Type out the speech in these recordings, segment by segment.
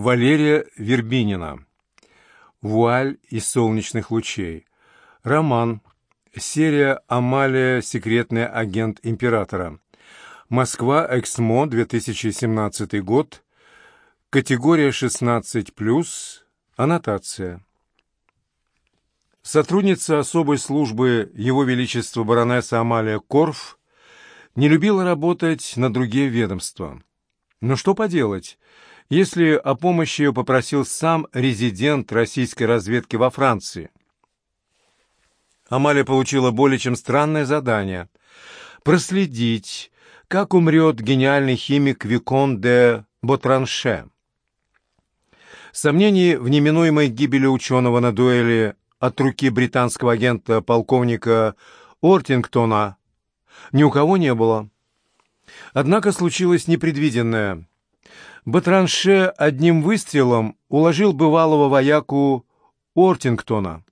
Валерия Вербинина. «Вуаль из солнечных лучей». Роман. Серия «Амалия. Секретный агент императора». Москва. Эксмо. 2017 год. Категория 16+. Аннотация. Сотрудница особой службы Его Величества баронесса Амалия Корф не любила работать на другие ведомства. Но что поделать, если о помощи ее попросил сам резидент российской разведки во Франции? Амалия получила более чем странное задание – проследить, как умрет гениальный химик Викон де Ботранше. Сомнений в неминуемой гибели ученого на дуэли от руки британского агента полковника Ортингтона ни у кого не было. Однако случилось непредвиденное. Батранше одним выстрелом уложил бывалого вояку Ортингтона.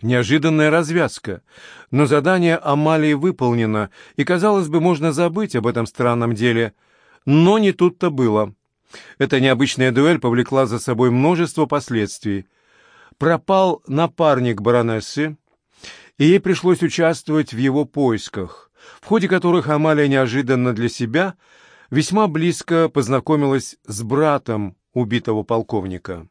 Неожиданная развязка, но задание Амалии выполнено, и, казалось бы, можно забыть об этом странном деле. Но не тут-то было. Эта необычная дуэль повлекла за собой множество последствий. Пропал напарник баронессы, и ей пришлось участвовать в его поисках, в ходе которых Амалия неожиданно для себя весьма близко познакомилась с братом убитого полковника.